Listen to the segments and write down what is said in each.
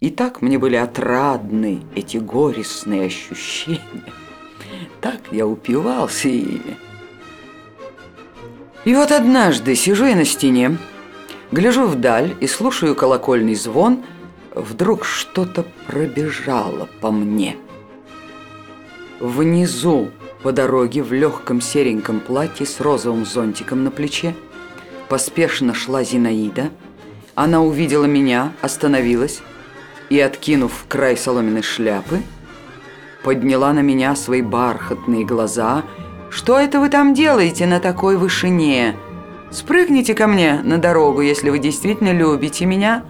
И так мне были отрадны эти горестные ощущения. Так я упивался ими. И вот однажды сижу я на стене, гляжу вдаль и слушаю колокольный звон, вдруг что-то пробежало по мне. Внизу по дороге в легком сереньком платье с розовым зонтиком на плече поспешно шла Зинаида. Она увидела меня, остановилась и, откинув край соломенной шляпы, подняла на меня свои бархатные глаза. «Что это вы там делаете на такой вышине? Спрыгните ко мне на дорогу, если вы действительно любите меня».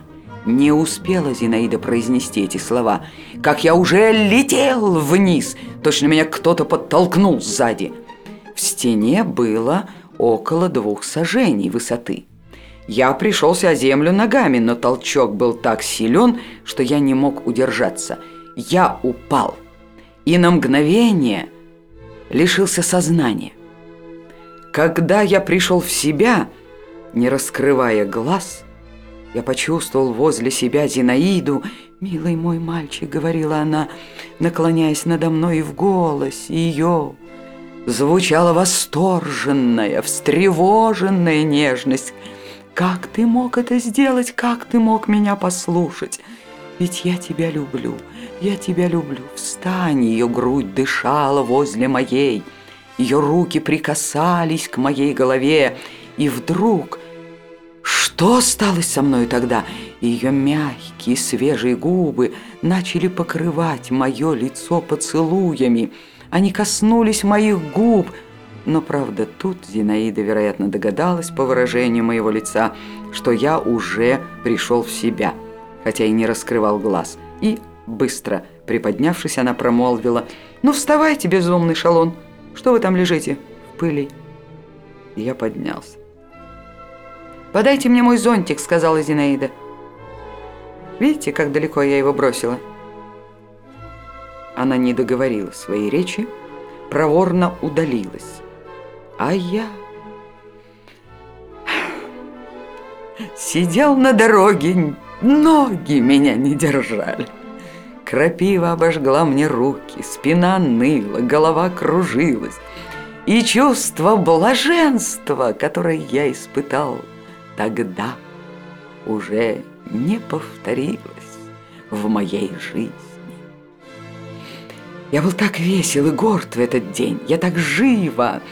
Не успела Зинаида произнести эти слова, как я уже летел вниз. Точно меня кто-то подтолкнул сзади. В стене было около двух сажений высоты. Я пришелся о землю ногами, но толчок был так силен, что я не мог удержаться. Я упал и на мгновение лишился сознания. Когда я пришел в себя, не раскрывая глаз, я почувствовал возле себя Зинаиду. «Милый мой мальчик», — говорила она, наклоняясь надо мной в голос ее. Звучала восторженная, встревоженная нежность. «Как ты мог это сделать? Как ты мог меня послушать? Ведь я тебя люблю, я тебя люблю. Встань!» Ее грудь дышала возле моей. Ее руки прикасались к моей голове. И вдруг что сталось со мной тогда? Ее мягкие свежие губы начали покрывать мое лицо поцелуями. Они коснулись моих губ. Но, правда, тут Зинаида, вероятно, догадалась по выражению моего лица, что я уже пришел в себя, хотя и не раскрывал глаз. И, быстро приподнявшись, она промолвила, «Ну, вставайте, безумный шалон! Что вы там лежите в пыли?» Я поднялся. «Подайте мне мой зонтик», — сказала Зинаида. «Видите, как далеко я его бросила?» Она не договорила своей речи, проворно удалилась. А я сидел на дороге, ноги меня не держали. Крапива обожгла мне руки, спина ныла, голова кружилась. И чувство блаженства, которое я испытал – тогда уже не повторилось в моей жизни. Я был так весел и горд в этот день, я так живо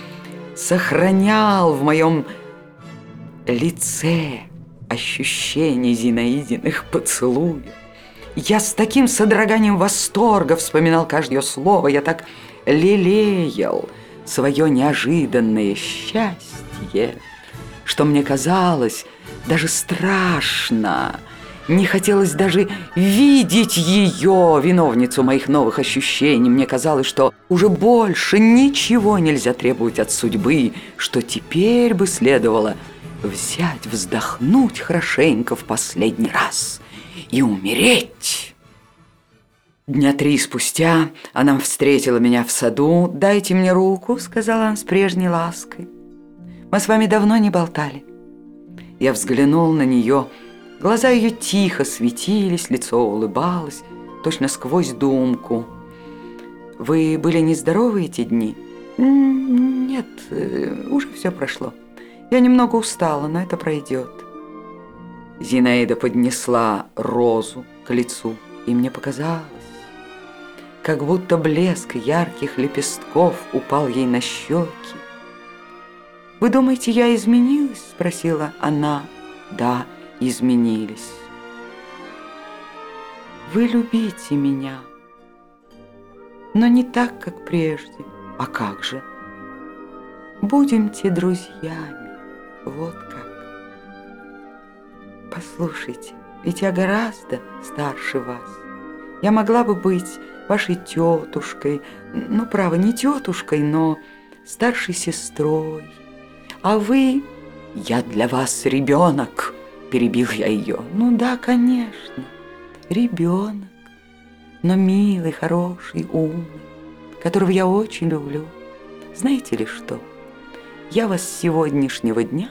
сохранял в моем лице ощущение Зинаидиных поцелуев. Я с таким содроганием восторга вспоминал каждое слово, я так лелеял свое неожиданное счастье что мне казалось даже страшно. Не хотелось даже видеть ее, виновницу моих новых ощущений. Мне казалось, что уже больше ничего нельзя требовать от судьбы, что теперь бы следовало взять, вздохнуть хорошенько в последний раз и умереть. Дня три спустя она встретила меня в саду. «Дайте мне руку», — сказала она с прежней лаской. Мы с вами давно не болтали». Я взглянул на нее. Глаза ее тихо светились, лицо улыбалось, точно сквозь думку. «Вы были нездоровы эти дни?» «Нет, э, уже все прошло. Я немного устала, но это пройдет». Зинаида поднесла розу к лицу, и мне показалось, как будто блеск ярких лепестков упал ей на щеки, «Вы думаете, я изменилась?» – спросила она. «Да, изменились». «Вы любите меня, но не так, как прежде. А как же? Будемте друзьями, вот как. Послушайте, ведь я гораздо старше вас. Я могла бы быть вашей тетушкой, ну, право, не тетушкой, но старшей сестрой, а вы... Я для вас ребенок, перебил я ее. Ну да, конечно, ребенок, но милый, хороший, умный, которого я очень люблю. Знаете ли что? Я вас с сегодняшнего дня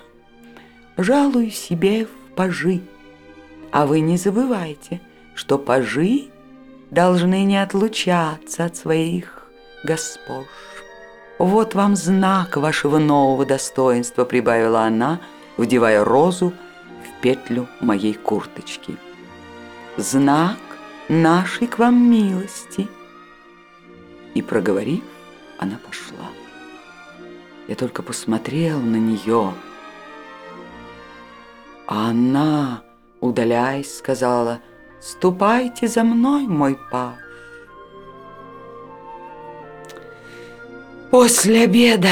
жалую себе в пажи. А вы не забывайте, что пажи должны не отлучаться от своих госпож. Вот вам знак вашего нового достоинства, прибавила она, вдевая розу петлю моей курточки. Знак нашей к вам милости. И проговорив, она пошла. Я только посмотрел на нее, а она, удаляясь, сказала, «Ступайте за мной, мой паж». После обеда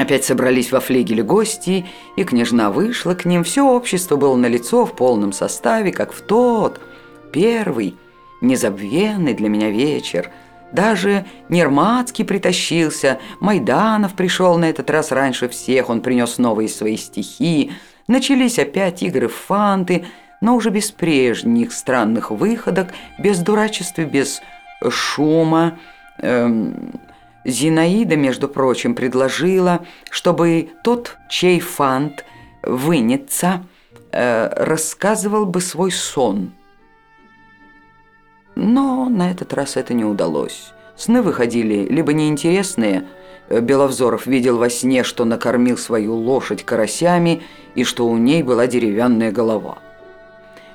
опять собрались во флигеле гости, и княжна вышла к ним. Все общество было налицо в полном составе, как в тот, первый, незабвенный для меня вечер. Даже Нермацкий притащился, Майданов пришел на этот раз раньше всех, он принес новые свои стихи, Начались опять игры в фанты, но уже без прежних странных выходок, без дурачества, без шума. Эм, Зинаида, между прочим, предложила, чтобы тот, чей фант вынется, э, рассказывал бы свой сон. Но на этот раз это не удалось. Сны выходили либо неинтересные, Беловзоров видел во сне, что накормил свою лошадь карасями и что у ней была деревянная голова.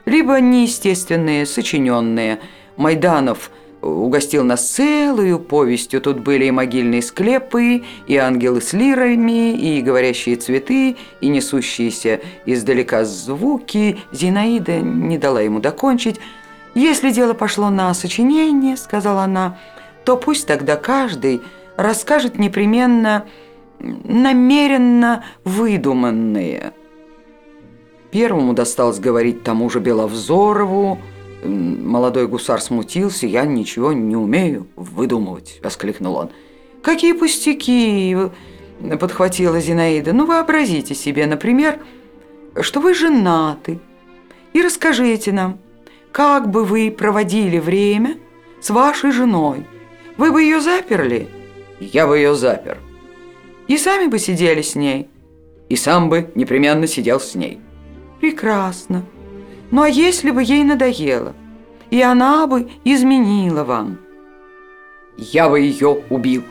Либо неестественные, сочиненные. Майданов угостил нас целую повестью. Тут были и могильные склепы, и ангелы с лирами, и говорящие цветы, и несущиеся издалека звуки. Зинаида не дала ему докончить. «Если дело пошло на сочинение, — сказала она, — то пусть тогда каждый расскажет непременно намеренно выдуманные. Первому досталось говорить тому же Беловзорову. Молодой гусар смутился. «Я ничего не умею выдумывать», — воскликнул он. «Какие пустяки!» — подхватила Зинаида. «Ну, вообразите себе, например, что вы женаты, и расскажите нам, как бы вы проводили время с вашей женой. Вы бы ее заперли?» «Я бы ее запер». «И сами бы сидели с ней?» «И сам бы непременно сидел с ней». Прекрасно. Ну а если бы ей надоело, и она бы изменила вам? Я бы ее убил.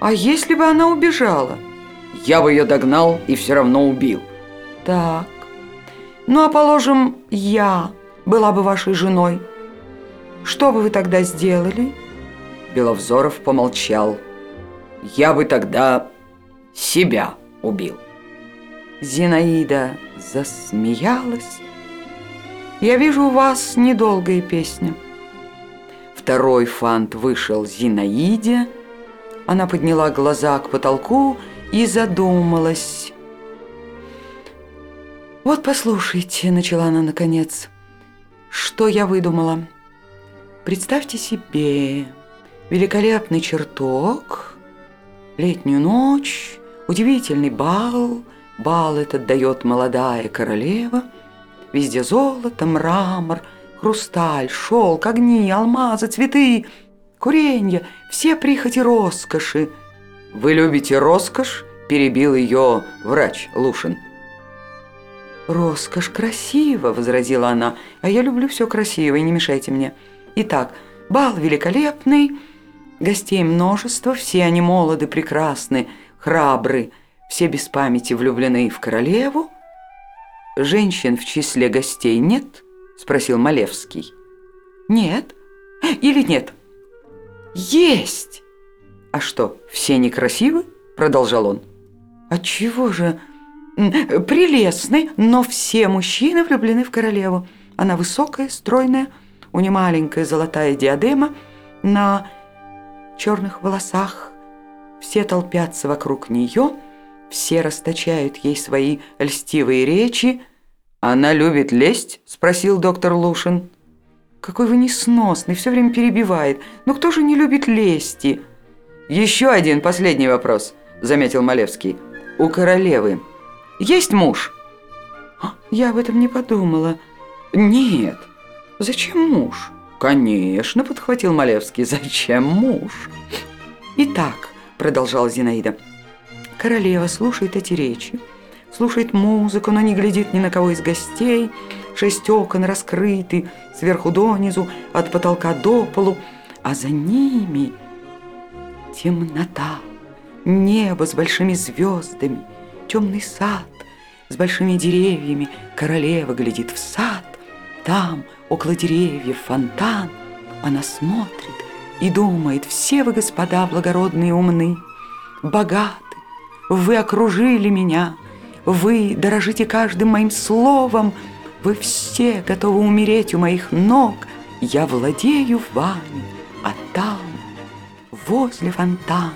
А если бы она убежала? Я бы ее догнал и все равно убил. Так. Ну а положим, я была бы вашей женой. Что бы вы тогда сделали? Беловзоров помолчал. Я бы тогда себя убил. Зинаида засмеялась. «Я вижу у вас недолгая песня». Второй фант вышел Зинаиде. Она подняла глаза к потолку и задумалась. «Вот послушайте», — начала она наконец, — «что я выдумала. Представьте себе великолепный чертог, летнюю ночь, удивительный бал — Бал этот дает молодая королева. Везде золото, мрамор, хрусталь, шелк, огни, алмазы, цветы, куренья, все прихоти роскоши. «Вы любите роскошь?» – перебил ее врач Лушин. «Роскошь красиво», – возразила она, – «а я люблю все красиво, и не мешайте мне. Итак, бал великолепный, гостей множество, все они молоды, прекрасны, храбры» все без памяти влюблены в королеву. Женщин в числе гостей нет? Спросил Малевский. Нет. Или нет? Есть. А что, все некрасивы? Продолжал он. Отчего же? Прелестны, но все мужчины влюблены в королеву. Она высокая, стройная, у нее маленькая золотая диадема на черных волосах. Все толпятся вокруг нее – все расточают ей свои льстивые речи. «Она любит лесть?» – спросил доктор Лушин. «Какой вы несносный, все время перебивает. Но кто же не любит лести?» «Еще один последний вопрос», – заметил Малевский. «У королевы есть муж?» «А, «Я об этом не подумала». «Нет. Зачем муж?» «Конечно», – подхватил Малевский. «Зачем муж?» «Итак», – продолжала Зинаида, – Королева слушает эти речи, слушает музыку, но не глядит ни на кого из гостей, шесть окон раскрыты, сверху донизу, от потолка до полу, а за ними темнота, небо с большими звездами, темный сад с большими деревьями, королева глядит в сад, там, около деревьев, фонтан, она смотрит и думает, все вы, господа, благородные умны, богаты, вы окружили меня, вы дорожите каждым моим словом, вы все готовы умереть у моих ног, я владею вами, а там, возле фонтана,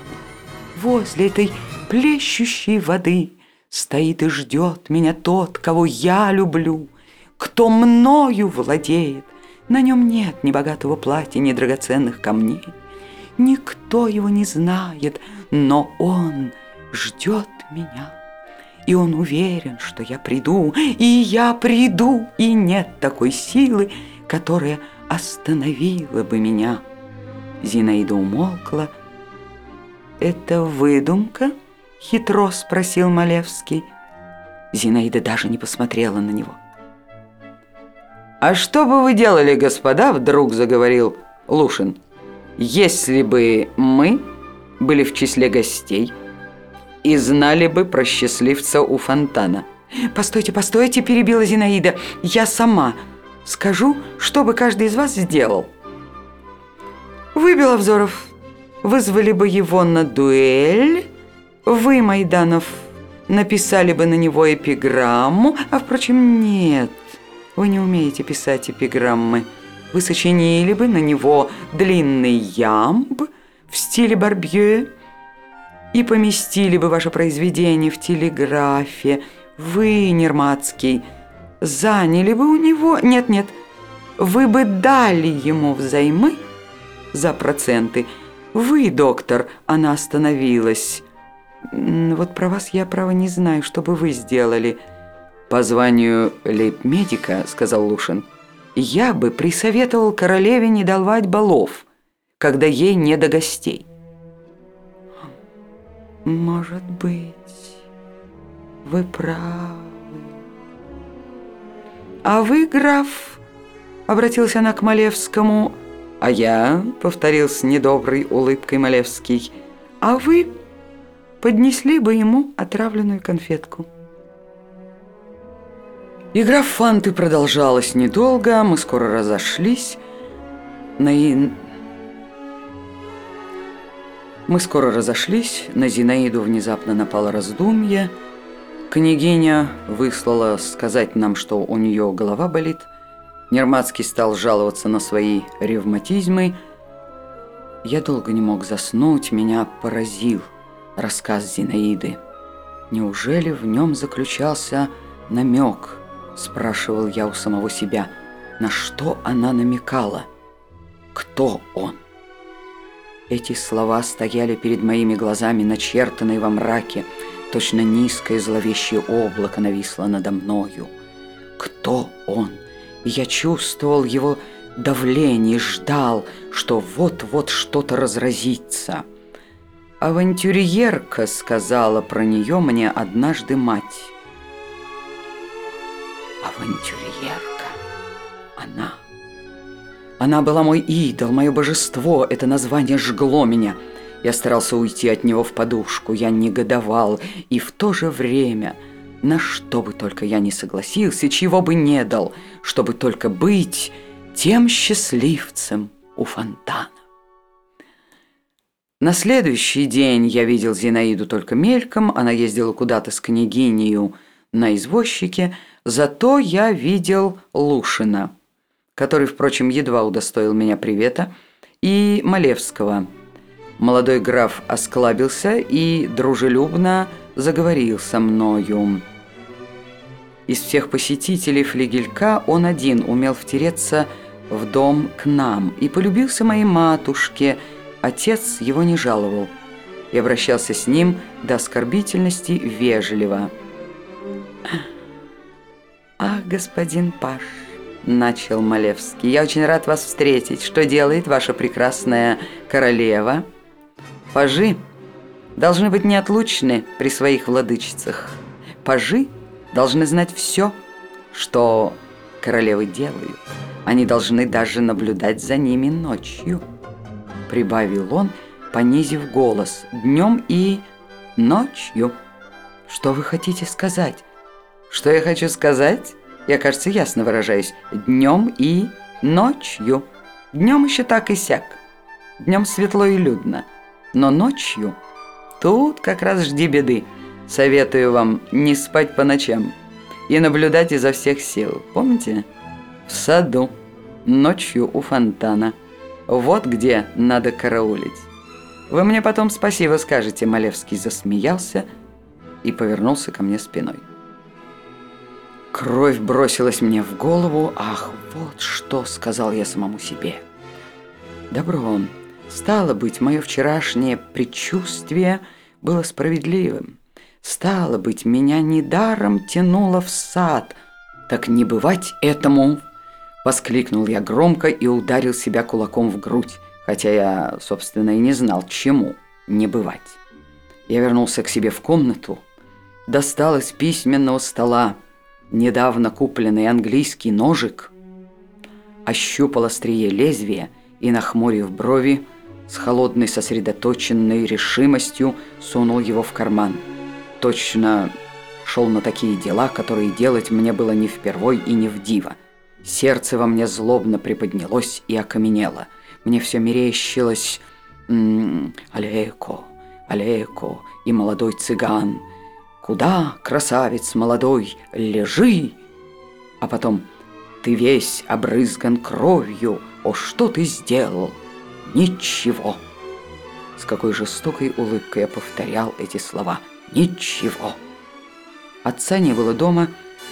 возле этой плещущей воды, стоит и ждет меня тот, кого я люблю, кто мною владеет. На нем нет ни богатого платья, ни драгоценных камней. Никто его не знает, но он ждет меня. И он уверен, что я приду, и я приду, и нет такой силы, которая остановила бы меня. Зинаида умолкла. «Это выдумка?» — хитро спросил Малевский. Зинаида даже не посмотрела на него. «А что бы вы делали, господа?» – вдруг заговорил Лушин. «Если бы мы были в числе гостей и знали бы про счастливца у фонтана». «Постойте, постойте!» – перебила Зинаида. «Я сама скажу, что бы каждый из вас сделал». «Вы, Беловзоров, вызвали бы его на дуэль, вы, Майданов, написали бы на него эпиграмму, а, впрочем, нет». Вы не умеете писать эпиграммы. Вы сочинили бы на него длинный ямб в стиле Барбье и поместили бы ваше произведение в телеграфе. Вы, Нермацкий, заняли бы у него... Нет-нет, вы бы дали ему взаймы за проценты. Вы, доктор, она остановилась. Вот про вас я, право, не знаю, что бы вы сделали. «По званию лейб-медика, — сказал Лушин, — я бы присоветовал королеве не давать балов, когда ей не до гостей». «Может быть, вы правы». «А вы, граф, — обратилась она к Малевскому, — а я, — повторил с недоброй улыбкой Малевский, — а вы поднесли бы ему отравленную конфетку». Игра в фанты продолжалась недолго, мы скоро разошлись. На... Мы скоро разошлись, на Зинаиду внезапно напало раздумье. Княгиня выслала сказать нам, что у нее голова болит. Нермацкий стал жаловаться на свои ревматизмы. Я долго не мог заснуть, меня поразил рассказ Зинаиды. Неужели в нем заключался намек – Спрашивал я у самого себя, на что она намекала? Кто он? Эти слова стояли перед моими глазами, начертанные во мраке. Точно низкое зловещее облако нависло надо мною. Кто он? Я чувствовал его давление, ждал, что вот-вот что-то разразится. Авантюриерка сказала про нее мне однажды мать авантюриерка. Она. Она была мой идол, мое божество. Это название жгло меня. Я старался уйти от него в подушку. Я негодовал. И в то же время, на что бы только я не согласился, чего бы не дал, чтобы только быть тем счастливцем у фонтана. На следующий день я видел Зинаиду только мельком. Она ездила куда-то с княгинею на извозчике, Зато я видел Лушина, который, впрочем, едва удостоил меня привета, и Малевского. Молодой граф осклабился и дружелюбно заговорил со мною. Из всех посетителей флигелька он один умел втереться в дом к нам и полюбился моей матушке. Отец его не жаловал и обращался с ним до оскорбительности вежливо. «Ах, господин Паш», — начал Малевский, — «я очень рад вас встретить. Что делает ваша прекрасная королева?» «Пажи должны быть неотлучны при своих владычицах. Пажи должны знать все, что королевы делают. Они должны даже наблюдать за ними ночью. Прибавил он, понизив голос, днем и ночью. Что вы хотите сказать? Что я хочу сказать? Я, кажется, ясно выражаюсь. Днем и ночью. Днем еще так и сяк. Днем светло и людно. Но ночью тут как раз жди беды. Советую вам не спать по ночам и наблюдать изо всех сил. Помните? В саду, ночью у фонтана. Вот где надо караулить. Вы мне потом спасибо скажете, Малевский засмеялся и повернулся ко мне спиной. Кровь бросилась мне в голову. Ах, вот что, сказал я самому себе. Добро. Стало быть, мое вчерашнее предчувствие было справедливым. Стало быть, меня недаром тянуло в сад. Так не бывать этому, воскликнул я громко и ударил себя кулаком в грудь, хотя я, собственно, и не знал, чему не бывать. Я вернулся к себе в комнату, достал из письменного стола недавно купленный английский ножик, ощупал острие лезвия и, нахмурив брови, с холодной сосредоточенной решимостью сунул его в карман. Точно шел на такие дела, которые делать мне было не впервой и не диво. Сердце во мне злобно приподнялось и окаменело. Мне все мерещилось м Алеко, Алеко и молодой цыган. Куда, красавец молодой, лежи? А потом ты весь обрызган кровью, о, что ты сделал? Ничего. С какой жестокой улыбкой я повторял эти слова. Ничего. Отца не было дома,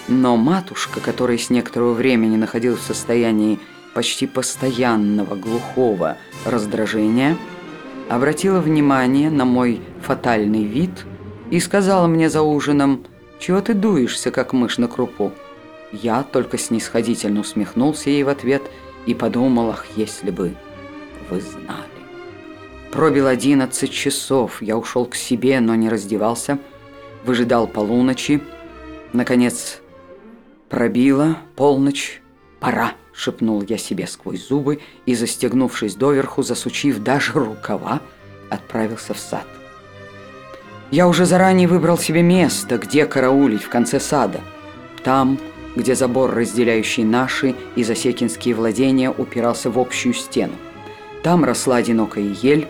но матушка, которая с некоторого времени находилась в состоянии почти постоянного глухого раздражения, обратила внимание на мой фатальный вид и сказала мне за ужином, «Чего ты дуешься, как мышь на крупу?» Я только снисходительно усмехнулся ей в ответ и подумал, ах, если бы вы знали. Пробил одиннадцать часов, я ушел к себе, но не раздевался, выжидал полуночи. Наконец, пробила полночь, пора, шепнул я себе сквозь зубы и, застегнувшись доверху, засучив даже рукава, отправился в сад. Я уже заранее выбрал себе место, где караулить в конце сада. Там, где забор, разделяющий наши и засекинские владения, упирался в общую стену. Там росла одинокая ель,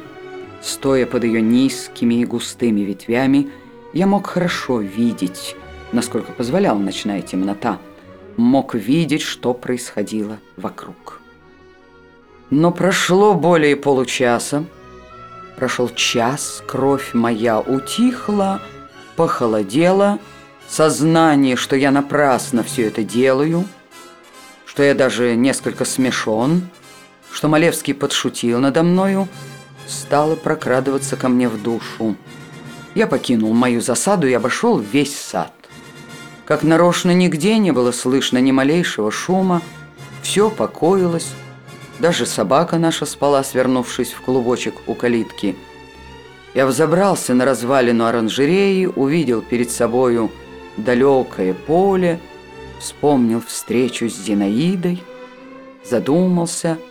стоя под ее низкими и густыми ветвями, я мог хорошо видеть, насколько позволяла ночная темнота, мог видеть, что происходило вокруг. Но прошло более получаса, прошел час, кровь моя утихла, похолодела, сознание, что я напрасно все это делаю, что я даже несколько смешон – что Малевский подшутил надо мною, стало прокрадываться ко мне в душу. Я покинул мою засаду и обошел весь сад. Как нарочно нигде не было слышно ни малейшего шума, все покоилось, даже собака наша спала, свернувшись в клубочек у калитки. Я взобрался на развалину оранжереи, увидел перед собою далекое поле, вспомнил встречу с Зинаидой, задумался –